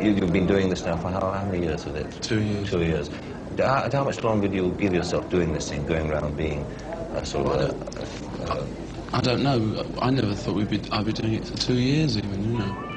You, have been doing this now for how, how many years is it? Two years. Two years. How, how, much longer do you give yourself doing this thing, going around being a sort of... I don't, don't know. I never thought we'd be, I'd be doing it for two years even, you know.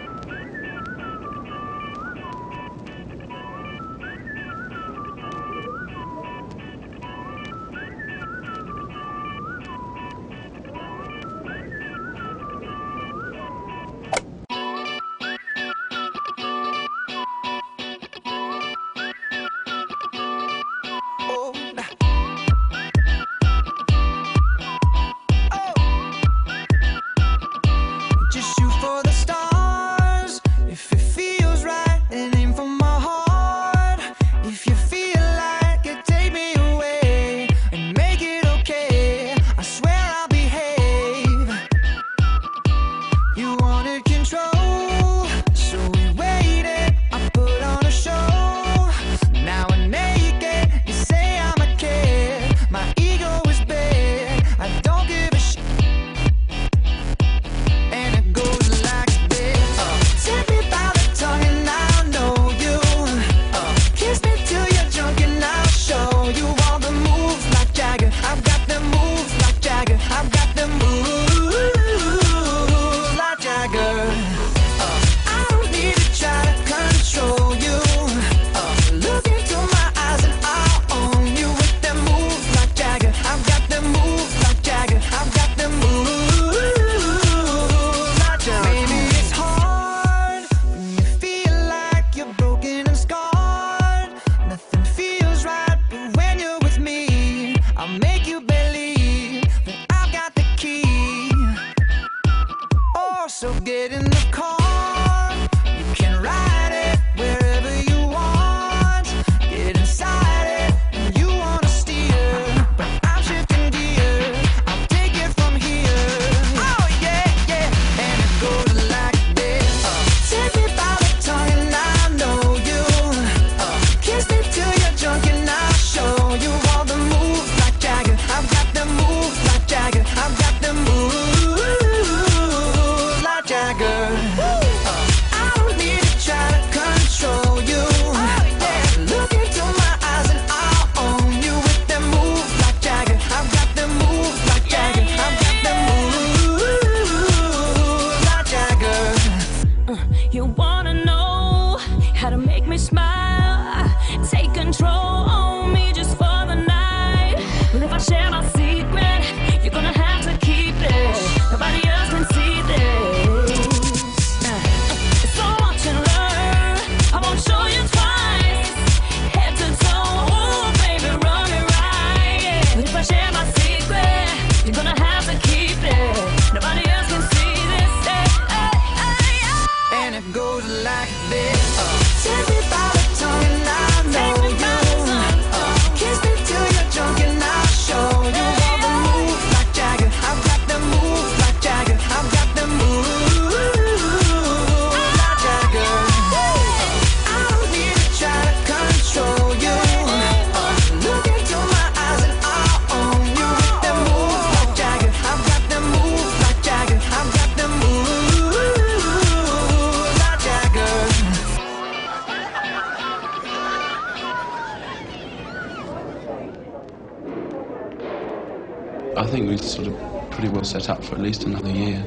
So get in the car. like this. Oh. I think we're sort of pretty well set up for at least another year.